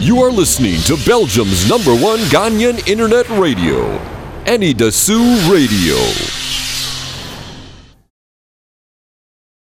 You are listening to Belgium's number one Ghanaian internet radio, Annie Dasu Radio.